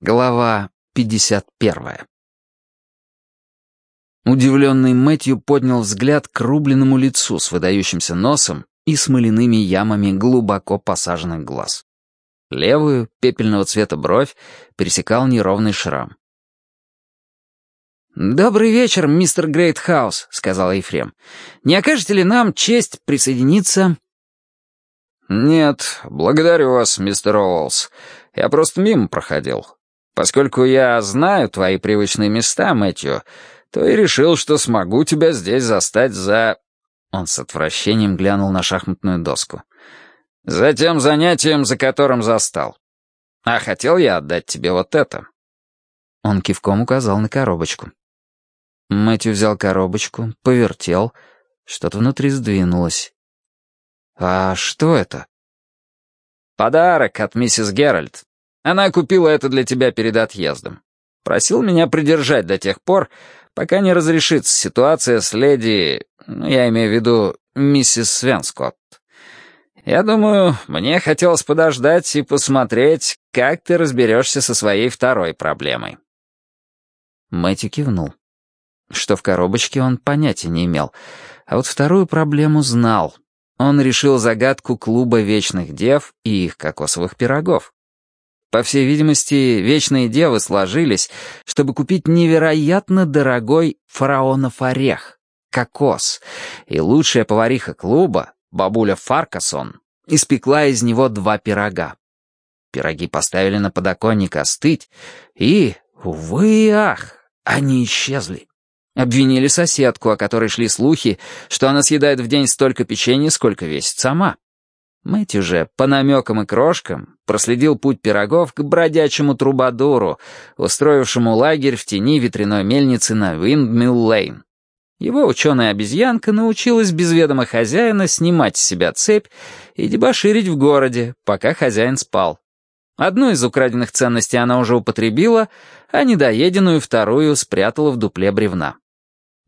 Глава 51. Удивленный Мэтью поднял взгляд к рубленному лицу с выдающимся носом и смоляными ямами глубоко посаженных глаз. Левую, пепельного цвета бровь, пересекал неровный шрам. «Добрый вечер, мистер Грейтхаус», — сказал Ефрем. «Не окажете ли нам честь присоединиться...» «Нет, благодарю вас, мистер Оуэллс. Я просто мимо проходил. Поскольку я знаю твои привычные места, Мэтью, то и решил, что смогу тебя здесь застать за...» Он с отвращением глянул на шахматную доску. «За тем занятием, за которым застал. А хотел я отдать тебе вот это». Он кивком указал на коробочку. Мэтью взял коробочку, повертел. Что-то внутри сдвинулось. «А что это?» «Подарок от миссис Геральт. Она купила это для тебя перед отъездом. Просил меня придержать до тех пор, пока не разрешится ситуация с леди... Ну, я имею в виду миссис Свенскотт. Я думаю, мне хотелось подождать и посмотреть, как ты разберешься со своей второй проблемой». Мэтью кивнул. Что в коробочке он понятия не имел, а вот вторую проблему знал. Он решил загадку клуба вечных дев и их кокосовых пирогов. По всей видимости, вечные девы сложились, чтобы купить невероятно дорогой фараонов орех — кокос, и лучшая повариха клуба, бабуля Фаркасон, испекла из него два пирога. Пироги поставили на подоконник остыть, и, увы и ах, они исчезли. Обвинили соседку, о которой шли слухи, что она съедает в день столько печенья, сколько весит сама. Мэтью же, по намекам и крошкам, проследил путь пирогов к бродячему трубадуру, устроившему лагерь в тени ветряной мельницы на Виндмилл-Лейн. Его ученая-обезьянка научилась без ведома хозяина снимать с себя цепь и дебоширить в городе, пока хозяин спал. Одну из украденных ценностей она уже употребила, а недоеденную вторую спрятала в дупле бревна.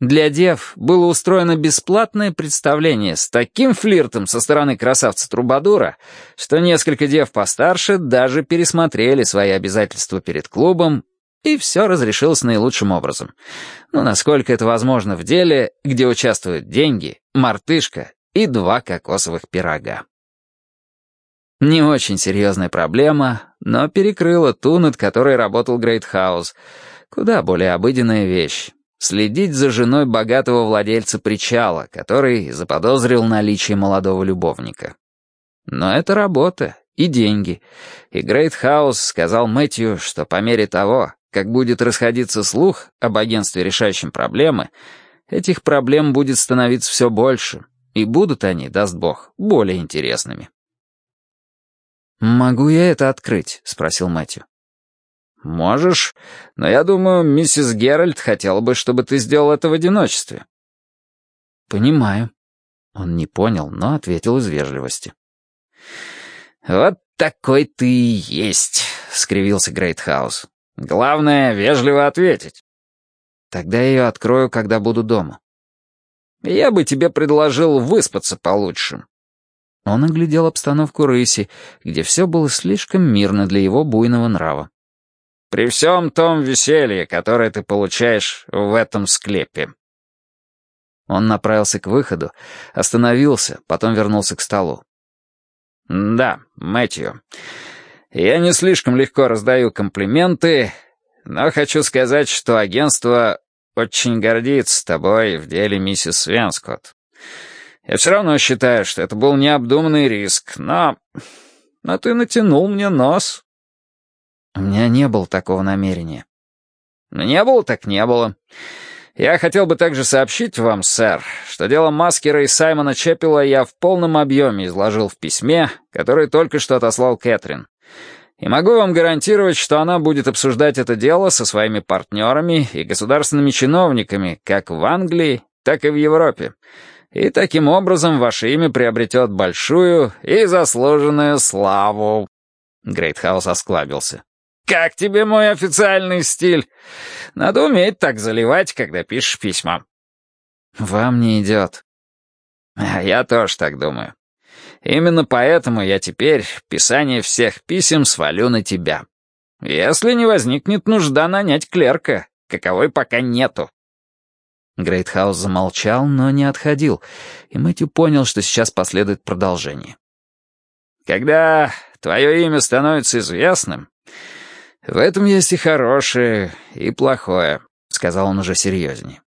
Для дев было устроено бесплатное представление с таким флиртом со стороны красавца Трубадура, что несколько дев постарше даже пересмотрели свои обязательства перед клубом, и все разрешилось наилучшим образом. Ну, насколько это возможно в деле, где участвуют деньги, мартышка и два кокосовых пирога. Не очень серьезная проблема, но перекрыла ту, над которой работал Грейтхаус. Куда более обыденная вещь следить за женой богатого владельца причала, который заподозрил наличие молодого любовника. Но это работа и деньги, и Грейтхаус сказал Мэтью, что по мере того, как будет расходиться слух об агентстве, решающем проблемы, этих проблем будет становиться все больше, и будут они, даст бог, более интересными. «Могу я это открыть?» — спросил Мэтью. «Можешь, но я думаю, миссис Геральт хотела бы, чтобы ты сделал это в одиночестве». «Понимаю». Он не понял, но ответил из вежливости. «Вот такой ты и есть», — скривился Грейтхаус. «Главное, вежливо ответить». «Тогда я ее открою, когда буду дома». «Я бы тебе предложил выспаться получше». Он оглядел обстановку рыси, где все было слишком мирно для его буйного нрава. При всем том веселье, которое ты получаешь в этом склепе». Он направился к выходу, остановился, потом вернулся к столу. «Да, Мэтью, я не слишком легко раздаю комплименты, но хочу сказать, что агентство очень гордится тобой в деле миссис Венскотт. Я все равно считаю, что это был необдуманный риск, но... Но ты натянул мне нос, у меня не было такого намерения. Не было так не было. Я хотел бы также сообщить вам, сэр, что дело Маскера и Саймона Чеппела я в полном объеме изложил в письме, которое только что отослал Кэтрин. И могу вам гарантировать, что она будет обсуждать это дело со своими партнерами и государственными чиновниками как в Англии, так и в Европе. И таким образом ваше имя приобретет большую и заслуженную славу. Грейтхаус осклабился. «Как тебе мой официальный стиль? Надо уметь так заливать, когда пишешь письма». «Вам не идет». А я тоже так думаю. Именно поэтому я теперь писание всех писем свалю на тебя. Если не возникнет нужда нанять клерка, каковой пока нету». Грейтхаус замолчал, но не отходил, и Мэтью понял, что сейчас последует продолжение. «Когда твое имя становится известным, в этом есть и хорошее, и плохое», — сказал он уже серьезнее.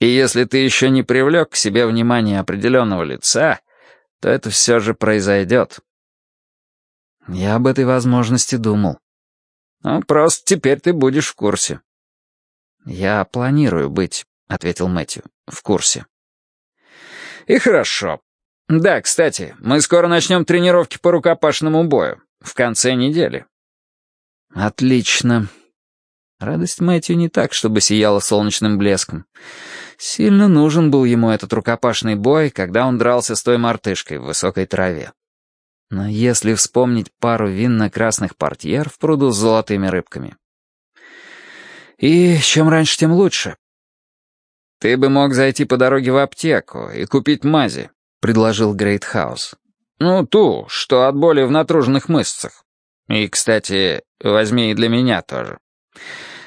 «И если ты еще не привлек к себе внимание определенного лица, то это все же произойдет». Я об этой возможности думал. «Ну, просто теперь ты будешь в курсе». «Я планирую быть», — ответил Мэтью, — «в курсе». «И хорошо. Да, кстати, мы скоро начнем тренировки по рукопашному бою. В конце недели». «Отлично». Радость Мэтью не так, чтобы сияла солнечным блеском. Сильно нужен был ему этот рукопашный бой, когда он дрался с той мартышкой в высокой траве. Но если вспомнить пару винно-красных портьер в пруду с золотыми рыбками. И чем раньше, тем лучше. «Ты бы мог зайти по дороге в аптеку и купить мази», — предложил Грейтхаус. «Ну, ту, что от боли в натруженных мышцах. И, кстати, возьми и для меня тоже».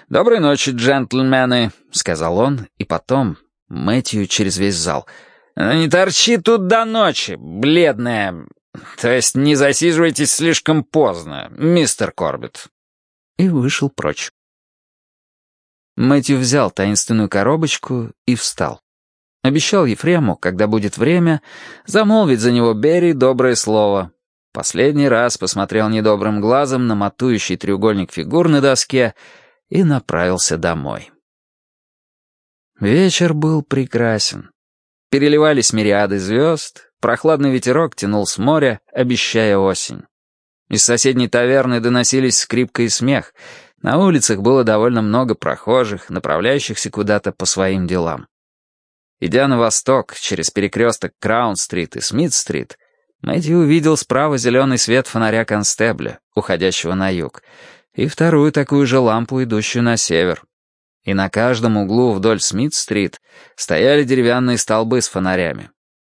«Доброй ночи, джентльмены», — сказал он, и потом, Мэтью через весь зал. «Не торчи тут до ночи, бледная «То есть не засиживайтесь слишком поздно, мистер Корбет». И вышел прочь. Мэтью взял таинственную коробочку и встал. Обещал Ефрему, когда будет время, замолвить за него Берри доброе слово. Последний раз посмотрел недобрым глазом на матующий треугольник фигур на доске и направился домой. Вечер был прекрасен. Переливались мириады звезд, Прохладный ветерок тянул с моря, обещая осень. Из соседней таверны доносились скрипка и смех. На улицах было довольно много прохожих, направляющихся куда-то по своим делам. Идя на восток, через перекресток Краун-стрит и Смит-стрит, Мэдди увидел справа зеленый свет фонаря констебля, уходящего на юг, и вторую такую же лампу, идущую на север. И на каждом углу вдоль Смит-стрит стояли деревянные столбы с фонарями,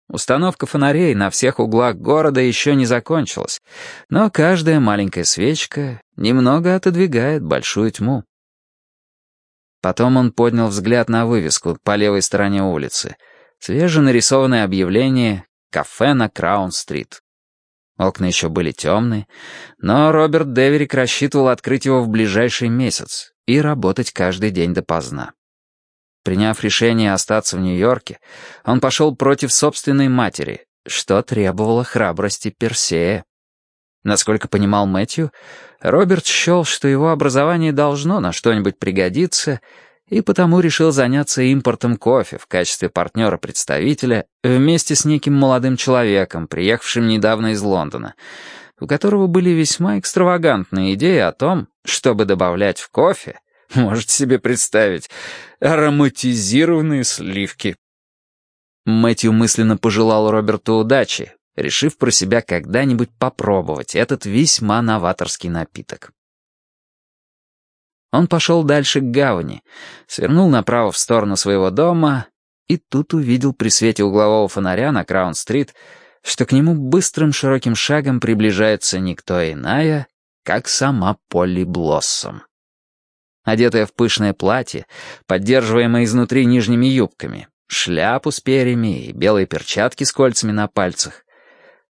Установка фонарей на всех углах города еще не закончилась, но каждая маленькая свечка немного отодвигает большую тьму. Потом он поднял взгляд на вывеску по левой стороне улицы. Свеженарисованное объявление «Кафе на Краун-стрит». Окна еще были темные, но Роберт Деверик рассчитывал открыть его в ближайший месяц и работать каждый день допоздна. Приняв решение остаться в Нью-Йорке, он пошел против собственной матери, что требовало храбрости Персея. Насколько понимал Мэтью, Роберт счел, что его образование должно на что-нибудь пригодиться, и потому решил заняться импортом кофе в качестве партнера-представителя вместе с неким молодым человеком, приехавшим недавно из Лондона, у которого были весьма экстравагантные идеи о том, чтобы добавлять в кофе Можете себе представить. Ароматизированные сливки. Мэтью мысленно пожелал Роберту удачи, решив про себя когда-нибудь попробовать этот весьма новаторский напиток. Он пошел дальше к гавани, свернул направо в сторону своего дома и тут увидел при свете углового фонаря на Краун-стрит, что к нему быстрым широким шагом приближается никто иная, как сама Полли Блоссом одетая в пышное платье, поддерживаемое изнутри нижними юбками, шляпу с перьями и белые перчатки с кольцами на пальцах.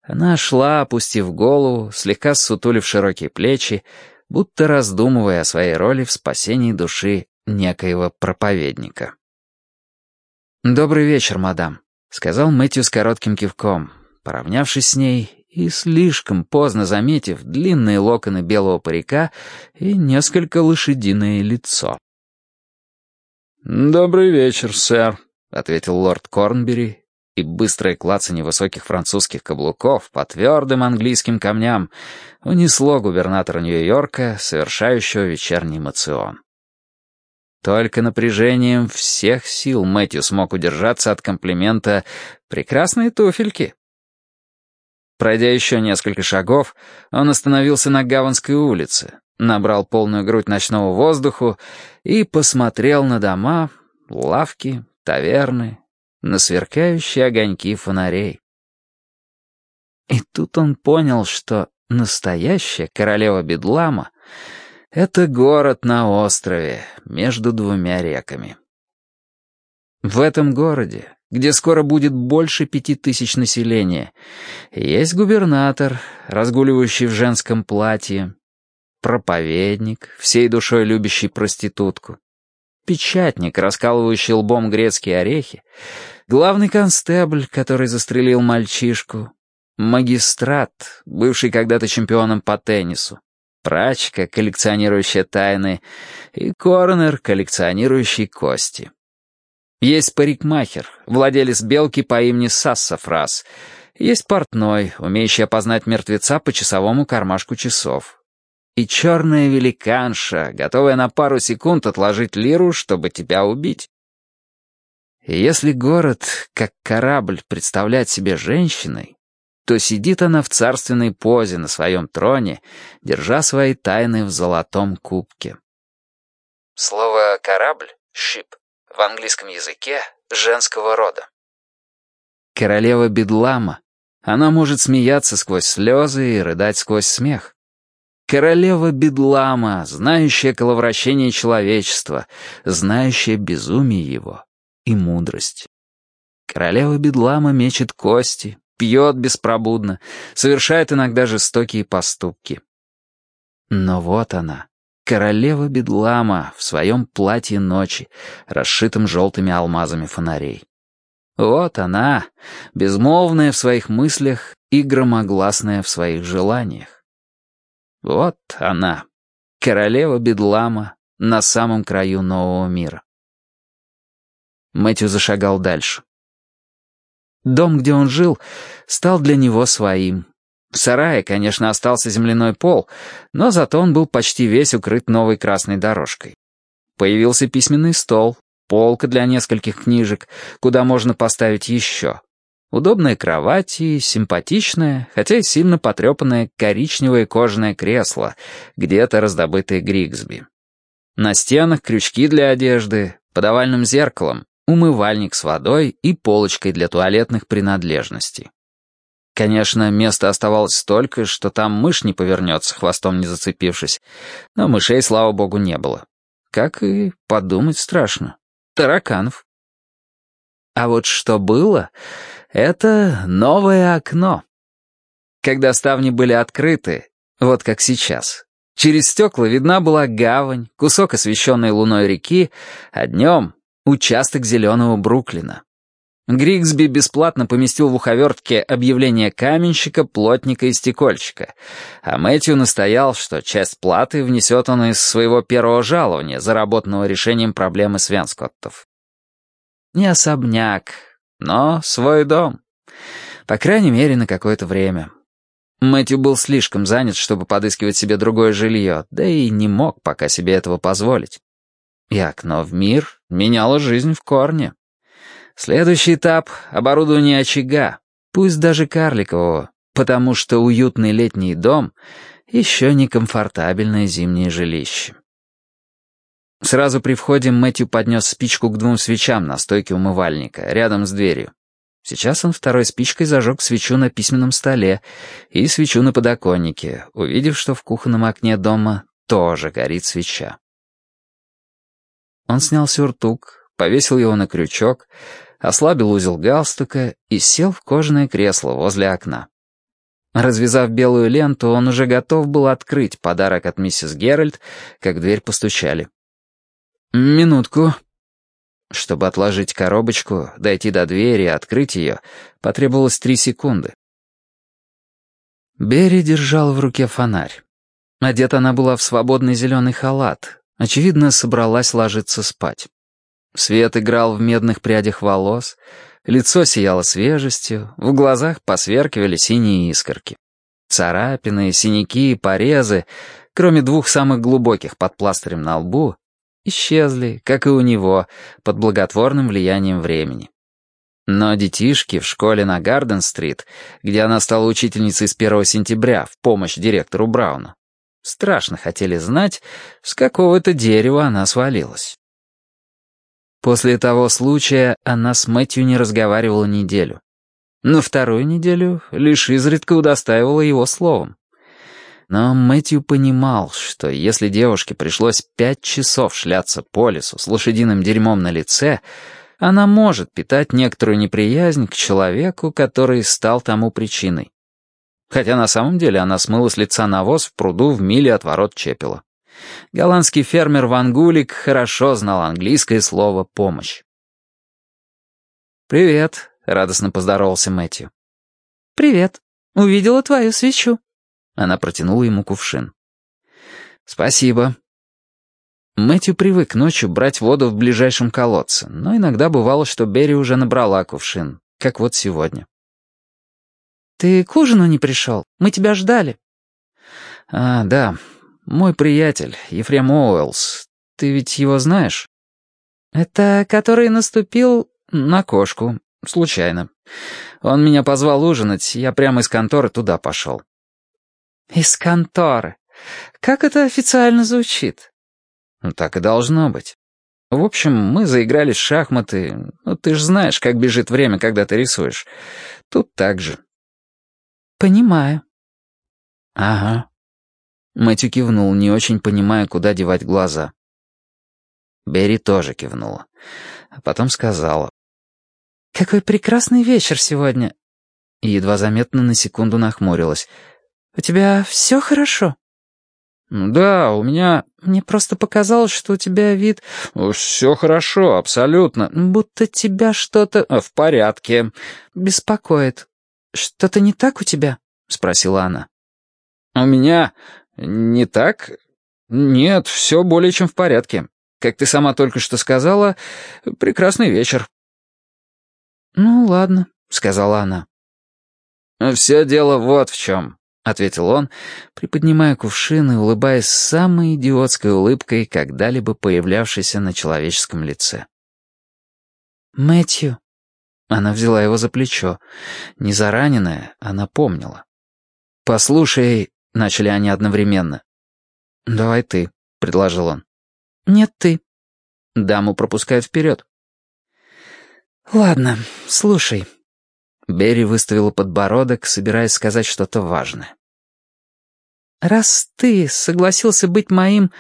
Она шла, опустив голову, слегка ссутулив широкие плечи, будто раздумывая о своей роли в спасении души некоего проповедника. «Добрый вечер, мадам», — сказал Мэтью с коротким кивком. Поравнявшись с ней, и, слишком поздно заметив длинные локоны белого парика и несколько лошадиное лицо. «Добрый вечер, сэр», — ответил лорд Корнбери, и быстрое клацанье высоких французских каблуков по твердым английским камням унесло губернатора Нью-Йорка, совершающего вечерний мацион. Только напряжением всех сил Мэтью смог удержаться от комплимента «прекрасные туфельки». Пройдя еще несколько шагов, он остановился на Гаванской улице, набрал полную грудь ночного воздуху и посмотрел на дома, лавки, таверны, на сверкающие огоньки фонарей. И тут он понял, что настоящая королева Бедлама Это город на острове, между двумя реками. В этом городе, где скоро будет больше пяти тысяч населения, есть губернатор, разгуливающий в женском платье, проповедник, всей душой любящий проститутку, печатник, раскалывающий лбом грецкие орехи, главный констебль, который застрелил мальчишку, магистрат, бывший когда-то чемпионом по теннису, прачка, коллекционирующая тайны, и коронер, коллекционирующий кости. Есть парикмахер, владелец белки по имени Сассафрас. Есть портной, умеющий опознать мертвеца по часовому кармашку часов. И черная великанша, готовая на пару секунд отложить лиру, чтобы тебя убить. И если город, как корабль, представлять себе женщиной, то сидит она в царственной позе на своем троне, держа свои тайны в золотом кубке. Слово «корабль» — «ship» в английском языке женского рода. Королева Бедлама. Она может смеяться сквозь слезы и рыдать сквозь смех. Королева Бедлама, знающая коловращение человечества, знающая безумие его и мудрость. Королева Бедлама мечет кости, пьет беспробудно, совершает иногда жестокие поступки. Но вот она, Королева Бедлама в своем платье ночи, расшитом желтыми алмазами фонарей. Вот она, безмолвная в своих мыслях и громогласная в своих желаниях. Вот она, королева Бедлама на самом краю нового мира. Мэтью зашагал дальше. Дом, где он жил, стал для него своим, в сарае, конечно, остался земляной пол, но зато он был почти весь укрыт новой красной дорожкой. Появился письменный стол, полка для нескольких книжек, куда можно поставить еще. Удобная кровать и симпатичное, хотя и сильно потрепанное коричневое кожаное кресло, где-то раздобытое Григсби. На стенах крючки для одежды, под овальным зеркалом, умывальник с водой и полочкой для туалетных принадлежностей. Конечно, места оставалось столько, что там мышь не повернется, хвостом не зацепившись. Но мышей, слава богу, не было. Как и подумать страшно. Тараканов. А вот что было, это новое окно. Когда ставни были открыты, вот как сейчас, через стекла видна была гавань, кусок освещенной луной реки, а днем — участок зеленого Бруклина. Григсби бесплатно поместил в уховертке объявление каменщика, плотника и стекольщика, а Мэтью настоял, что часть платы внесет он из своего первого жалования, заработанного решением проблемы свенскоттов. Не особняк, но свой дом. По крайней мере, на какое-то время. Мэтью был слишком занят, чтобы подыскивать себе другое жилье, да и не мог пока себе этого позволить. И окно в мир меняло жизнь в корне. Следующий этап — оборудование очага, пусть даже карликового, потому что уютный летний дом — еще не комфортабельное зимнее жилище. Сразу при входе Мэтью поднес спичку к двум свечам на стойке умывальника, рядом с дверью. Сейчас он второй спичкой зажег свечу на письменном столе и свечу на подоконнике, увидев, что в кухонном окне дома тоже горит свеча. Он снял сюртук, повесил его на крючок, ослабил узел галстука и сел в кожаное кресло возле окна. Развязав белую ленту, он уже готов был открыть подарок от миссис Геральт, как дверь постучали. «Минутку». Чтобы отложить коробочку, дойти до двери и открыть ее, потребовалось три секунды. Берри держал в руке фонарь. Одета она была в свободный зеленый халат. Очевидно, собралась ложиться спать. Свет играл в медных прядях волос, лицо сияло свежестью, в глазах посверкивали синие искорки. Царапины, синяки порезы, кроме двух самых глубоких под пластырем на лбу, исчезли, как и у него, под благотворным влиянием времени. Но детишки в школе на Гарден-стрит, где она стала учительницей с 1 сентября в помощь директору Брауну, страшно хотели знать, с какого это дерева она свалилась. После того случая она с Мэтью не разговаривала неделю. На вторую неделю лишь изредка удостаивала его словом. Но Мэтью понимал, что если девушке пришлось пять часов шляться по лесу с лошадиным дерьмом на лице, она может питать некоторую неприязнь к человеку, который стал тому причиной. Хотя на самом деле она смыла с лица навоз в пруду в миле от ворот Чепела. Голландский фермер Ван Гулик хорошо знал английское слово «помощь». «Привет», — радостно поздоровался Мэтью. «Привет. Увидела твою свечу». Она протянула ему кувшин. «Спасибо». Мэтью привык ночью брать воду в ближайшем колодце, но иногда бывало, что Берри уже набрала кувшин, как вот сегодня. «Ты к ужину не пришел? Мы тебя ждали». «А, да. Мой приятель, Ефрем Оуэллс. Ты ведь его знаешь?» «Это который наступил...» «На кошку. Случайно. Он меня позвал ужинать, я прямо из конторы туда пошел». «Из конторы? Как это официально звучит?» «Ну, «Так и должно быть. В общем, мы заиграли в шахматы. Ну, ты же знаешь, как бежит время, когда ты рисуешь. Тут так же». «Понимаю». «Ага». Мэтью кивнул, не очень понимая, куда девать глаза. Берри тоже кивнула. А потом сказала. «Какой прекрасный вечер сегодня!» И едва заметно на секунду нахмурилась. «У тебя все хорошо?» «Да, у меня...» «Мне просто показалось, что у тебя вид...» «Все хорошо, абсолютно. Будто тебя что-то...» «В порядке». «Беспокоит. Что-то не так у тебя?» — спросила она. «У меня... не так? Нет, все более чем в порядке. Как ты сама только что сказала, прекрасный вечер». «Ну, ладно», — сказала она. «Все дело вот в чем», — ответил он, приподнимая кувшин и улыбаясь самой идиотской улыбкой, когда-либо появлявшейся на человеческом лице. «Мэтью», она взяла его за плечо. Не зараненная, она помнила. «Послушай», — начали они одновременно. «Давай ты», — предложил он. «Нет, ты». Даму пропускают вперед. «Ладно, слушай». Берри выставила подбородок, собираясь сказать что-то важное. «Раз ты согласился быть моим,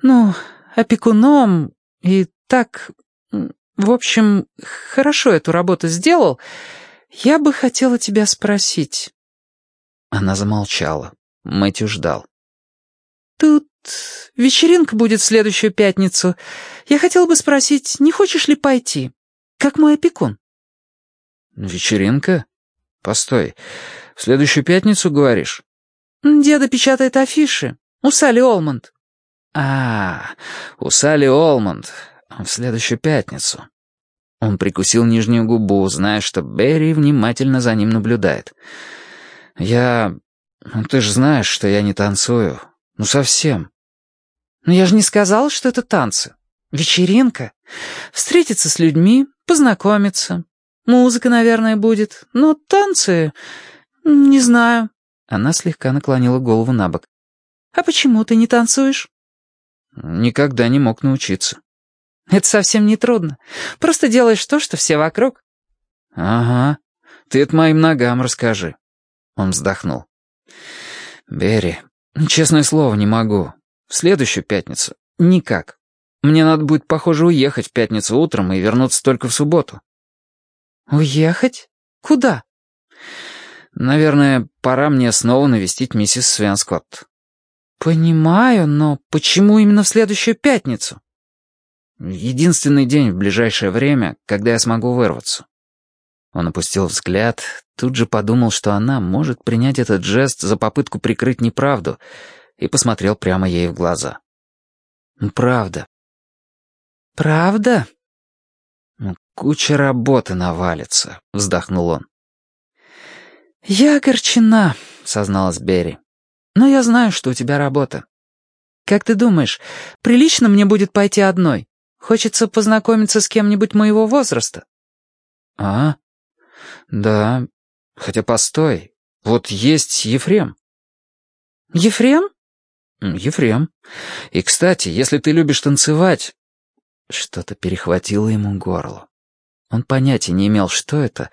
ну, опекуном и так в общем, хорошо эту работу сделал. Я бы хотела тебя спросить». Она замолчала. Мэтью ждал. «Тут вечеринка будет в следующую пятницу. Я хотела бы спросить, не хочешь ли пойти? Как мой опекун?» «Вечеринка? Постой. В следующую пятницу, говоришь?» «Деда печатает афиши. У Салли Олмонд». «А, у Салли Олмонд. В следующую пятницу. Он прикусил нижнюю губу, зная, что Берри внимательно за ним наблюдает. «Я... Ну, ты же знаешь, что я не танцую. Ну, совсем». «Но я же не сказал, что это танцы. Вечеринка. Встретиться с людьми, познакомиться. Музыка, наверное, будет. Но танцы... Не знаю». Она слегка наклонила голову на бок. «А почему ты не танцуешь?» «Никогда не мог научиться». Это совсем не трудно. Просто делаешь то, что все вокруг». «Ага. Ты это моим ногам расскажи». Он вздохнул. «Берри, честное слово, не могу. В следующую пятницу никак. Мне надо будет, похоже, уехать в пятницу утром и вернуться только в субботу». «Уехать? Куда?» «Наверное, пора мне снова навестить миссис Свенскотт». «Понимаю, но почему именно в следующую пятницу?» Единственный день в ближайшее время, когда я смогу вырваться. Он опустил взгляд, тут же подумал, что она может принять этот жест за попытку прикрыть неправду, и посмотрел прямо ей в глаза. «Правда». «Правда?» «Куча работы навалится», — вздохнул он. «Я огорчена», — созналась Берри. «Но я знаю, что у тебя работа. Как ты думаешь, прилично мне будет пойти одной?» Хочется познакомиться с кем-нибудь моего возраста». «А? Да. Хотя постой. Вот есть Ефрем». «Ефрем?» «Ефрем. И, кстати, если ты любишь танцевать...» Что-то перехватило ему горло. Он понятия не имел, что это,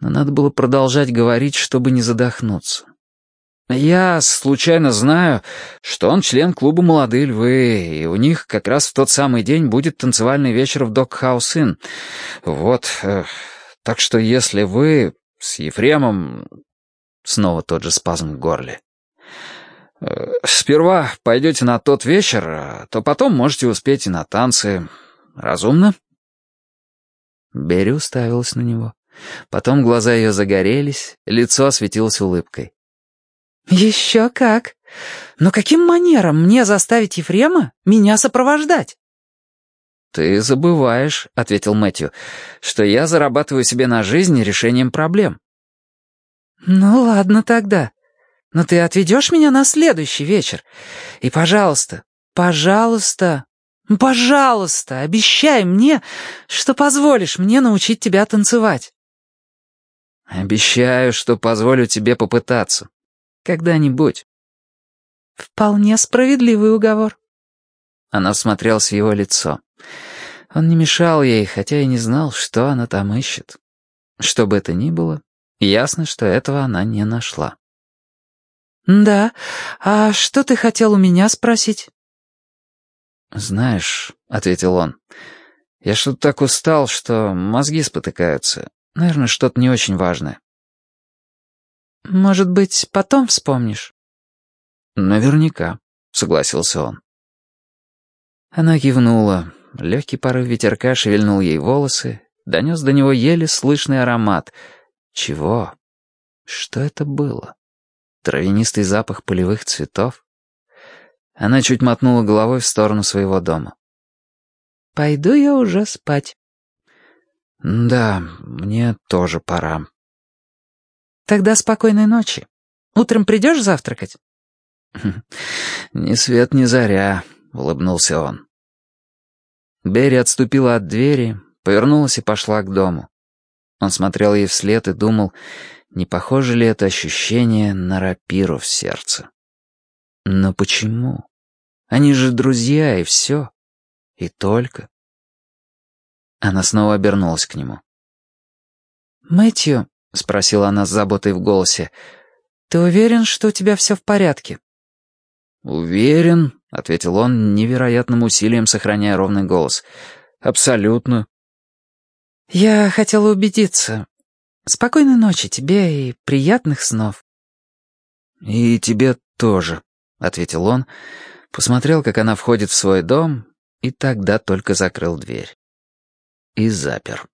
но надо было продолжать говорить, чтобы не задохнуться. Я случайно знаю, что он член клуба «Молодые львы», и у них как раз в тот самый день будет танцевальный вечер в Док-хаус Инн. Вот, э, так что если вы с Ефремом... Снова тот же спазм в горле. Э, сперва пойдете на тот вечер, а то потом можете успеть и на танцы. Разумно?» Берри уставилась на него. Потом глаза ее загорелись, лицо осветилось улыбкой. «Еще как! Но каким манером мне заставить Ефрема меня сопровождать?» «Ты забываешь», — ответил Мэтью, «что я зарабатываю себе на жизнь решением проблем». «Ну ладно тогда. Но ты отведешь меня на следующий вечер. И, пожалуйста, пожалуйста, пожалуйста, обещай мне, что позволишь мне научить тебя танцевать». «Обещаю, что позволю тебе попытаться. Когда-нибудь». «Вполне справедливый уговор». Она всмотрелась в его лицо. Он не мешал ей, хотя и не знал, что она там ищет. Что бы это ни было, ясно, что этого она не нашла. «Да, а что ты хотел у меня спросить?» «Знаешь», — ответил он, — «я что-то так устал, что мозги спотыкаются. Наверное, что-то не очень важное». «Может быть, потом вспомнишь?» «Наверняка», — согласился он. Она кивнула. Легкий порыв ветерка шевельнул ей волосы, донес до него еле слышный аромат. Чего? Что это было? Травянистый запах полевых цветов? Она чуть мотнула головой в сторону своего дома. «Пойду я уже спать». «Да, мне тоже пора». «Тогда спокойной ночи. Утром придешь завтракать?» «Ни свет, ни заря», — улыбнулся он. Берри отступила от двери, повернулась и пошла к дому. Он смотрел ей вслед и думал, не похоже ли это ощущение на рапиру в сердце. Но почему? Они же друзья, и все. И только. Она снова обернулась к нему. «Мэтью», — спросила она с заботой в голосе, — «ты уверен, что у тебя все в порядке?» «Уверен», — ответил он, невероятным усилием сохраняя ровный голос. «Абсолютно». «Я хотела убедиться. Спокойной ночи тебе и приятных снов». «И тебе тоже», — ответил он, посмотрел, как она входит в свой дом, и тогда только закрыл дверь. И запер.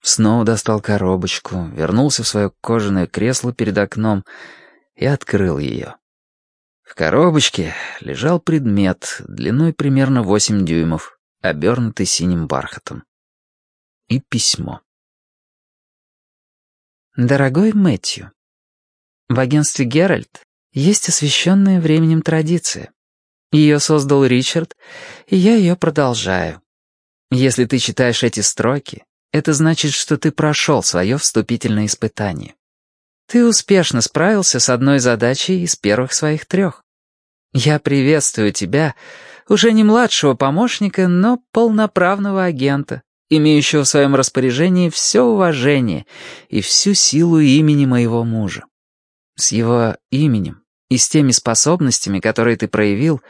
Снова достал коробочку, вернулся в свое кожаное кресло перед окном и открыл ее. В коробочке лежал предмет длиной примерно 8 дюймов, обернутый синим бархатом. И письмо. «Дорогой Мэтью, в агентстве «Геральт» есть освященная временем традиция. Ее создал Ричард, и я ее продолжаю. Если ты читаешь эти строки, это значит, что ты прошел свое вступительное испытание. Ты успешно справился с одной задачей из первых своих трех. Я приветствую тебя, уже не младшего помощника, но полноправного агента, имеющего в своем распоряжении все уважение и всю силу имени моего мужа. С его именем и с теми способностями, которые ты проявил,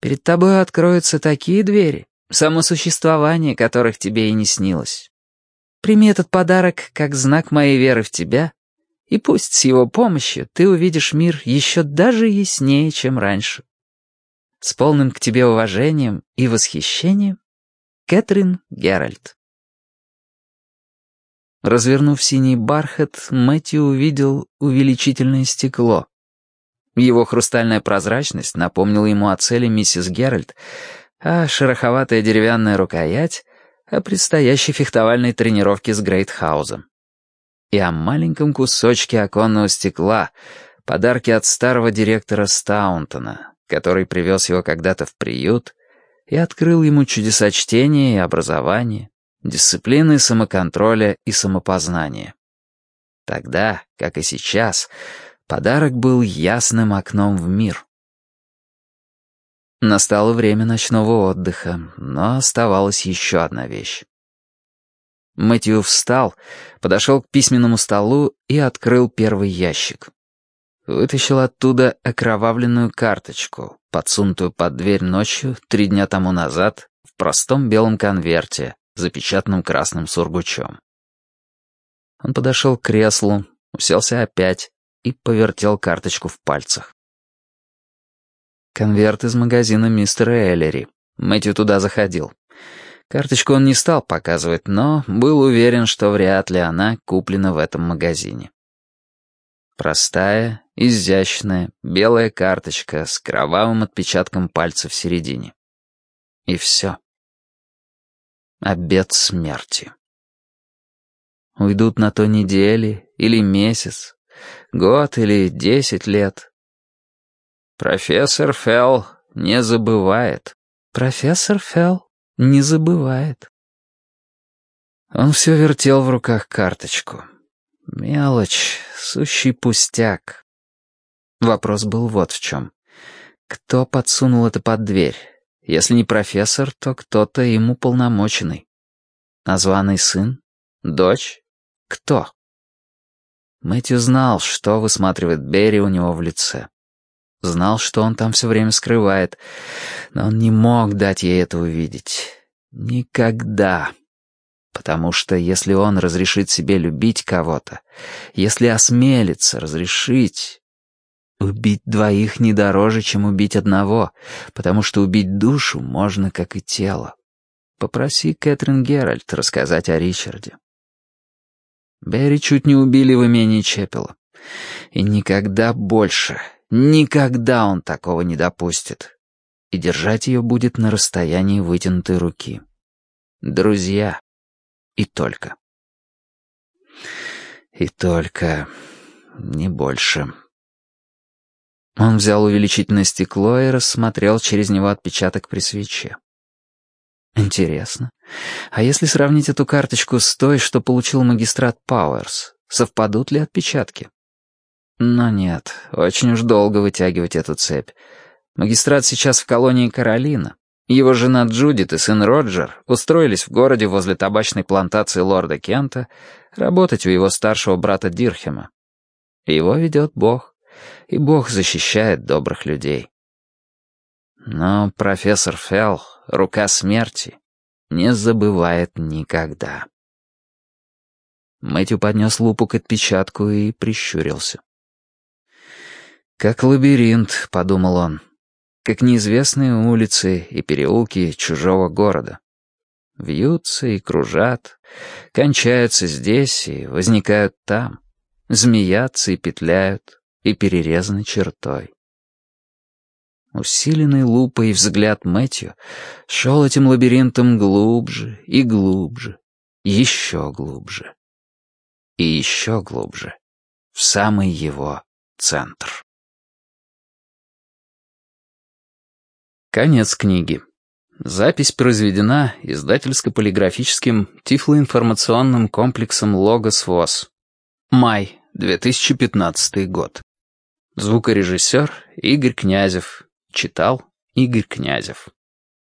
перед тобой откроются такие двери, само существование которых тебе и не снилось. Прими этот подарок как знак моей веры в тебя и пусть с его помощью ты увидишь мир еще даже яснее, чем раньше. С полным к тебе уважением и восхищением, Кэтрин Геральт. Развернув синий бархат, Мэтью увидел увеличительное стекло. Его хрустальная прозрачность напомнила ему о цели миссис Геральт, а шероховатая деревянная рукоять — о предстоящей фехтовальной тренировке с Грейтхаузом и о маленьком кусочке оконного стекла, подарки от старого директора Стаунтона, который привез его когда-то в приют и открыл ему чудеса чтения и образования, дисциплины самоконтроля и самопознания. Тогда, как и сейчас, подарок был ясным окном в мир. Настало время ночного отдыха, но оставалась еще одна вещь. Мэтью встал, подошел к письменному столу и открыл первый ящик. вытащил оттуда окровавленную карточку, подсунутую под дверь ночью три дня тому назад в простом белом конверте, запечатанном красным сургучом. Он подошел к креслу, уселся опять и повертел карточку в пальцах. Конверт из магазина мистера Эллери. Мэтью туда заходил. Карточку он не стал показывать, но был уверен, что вряд ли она куплена в этом магазине. Простая, изящная, белая карточка с кровавым отпечатком пальца в середине. И все. Обед смерти. Уйдут на то недели или месяц, год или десять лет. Профессор Фелл не забывает. Профессор Фелл не забывает. Он все вертел в руках карточку. Мелочь, сущий пустяк. Вопрос был вот в чем. Кто подсунул это под дверь? Если не профессор, то кто-то ему полномоченный. Названный сын? Дочь? Кто? Мэтью знал, что высматривает Берри у него в лице. Знал, что он там все время скрывает, но он не мог дать ей это увидеть. Никогда. Потому что если он разрешит себе любить кого-то, если осмелится разрешить, убить двоих не дороже, чем убить одного, потому что убить душу можно, как и тело. Попроси Кэтрин Геральт рассказать о Ричарде. Берри чуть не убили в имении Чепела. И никогда больше Никогда он такого не допустит. И держать ее будет на расстоянии вытянутой руки. Друзья. И только. И только. Не больше. Он взял увеличительное стекло и рассмотрел через него отпечаток при свече. Интересно. А если сравнить эту карточку с той, что получил магистрат Пауэрс, совпадут ли отпечатки? Но нет, очень уж долго вытягивать эту цепь. Магистрат сейчас в колонии Каролина. Его жена Джудит и сын Роджер устроились в городе возле табачной плантации лорда Кента работать у его старшего брата Дирхема. Его ведет Бог, и Бог защищает добрых людей. Но профессор Фелл, рука смерти, не забывает никогда. Мэтью поднес лупу к отпечатку и прищурился. «Как лабиринт», — подумал он, — «как неизвестные улицы и переулки чужого города. Вьются и кружат, кончаются здесь и возникают там, змеятся и петляют, и перерезаны чертой». Усиленный лупой взгляд Мэтью шел этим лабиринтом глубже и глубже, еще глубже и еще глубже, в самый его центр. Конец книги. Запись произведена издательско-полиграфическим тифлоинформационным комплексом «Логос ВОЗ». Май, 2015 год. Звукорежиссер Игорь Князев. Читал Игорь Князев.